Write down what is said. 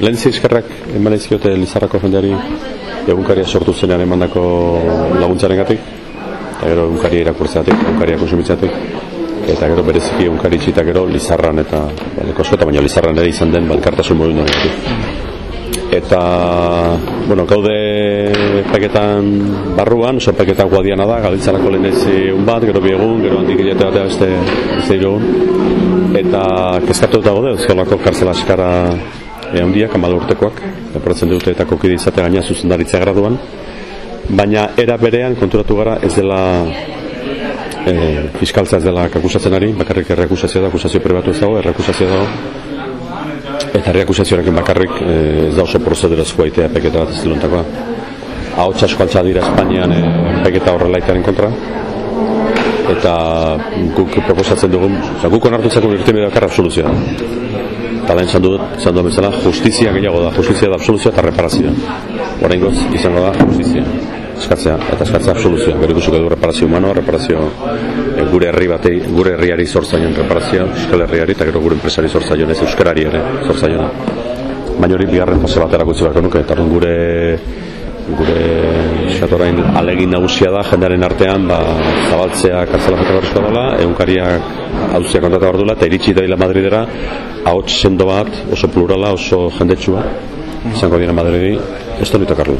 Lehen zizkarrak eman izkiote Lizarrako jendeari egunkaria sortu zenean emandako laguntzaren gatik, eta gero egunkaria irakurtzeatik, egunkaria konsumitzeatik, eta gero bereziki egunkari itxita gero Lizarran eta baleko eta baina Lizarran ere izan den balkartasun modu Eta, bueno, gaude paketan barruan, oso paketan guadiana da, galitzarako lehen ez un bat, gero biegun, gero handik egite batea beste, beste. Eta kezkatu eta gode, euskolako karzela eskara e, handiak, amal urtekoak, eporretzen dute eta kokide izate gaina zuzendaritza graduan, baina era berean konturatu gara ez dela e, fiskaltza ez dela kakusatzen ari, bakarrik errekusazio da, akusazio pribatu ez dago, errekusazio dago, eta errekusazioarekin bakarrik e, ez da oso prozedurazko aitea peketa bat ez dilontakoa. Hau txasko dira Espainian e, peketa horrelaitaren kontra, eta guk proposatzen dugun, oza, guk onartutzeko irtime dakar absoluzioa. Eta lehen zandu, zandu bezala, justizia gehiago da, justizia da absoluzioa eta reparazioa. Horrein izango da justizia. Eskatzea, eta eskatzea absoluzioa. Gero ikusuko du reparazio humano, reparazio e, gure herri batei, gure herriari sortzaion reparazioa, euskal herriari, eta gero gure enpresari sortzaion, ez euskarari ere sortzaion. Baina hori bigarren fase batera gutxi beharko nuke, eta gure eskatorain alegin nagusia da jendearen artean ba, zabaltzea karzela jota barrizkoa dela egunkariak hauzia kontata bardula eta iritsi daila Madridera ahots sendo bat oso plurala oso jendetsua izango dira Madridi. Ez da nita Karlo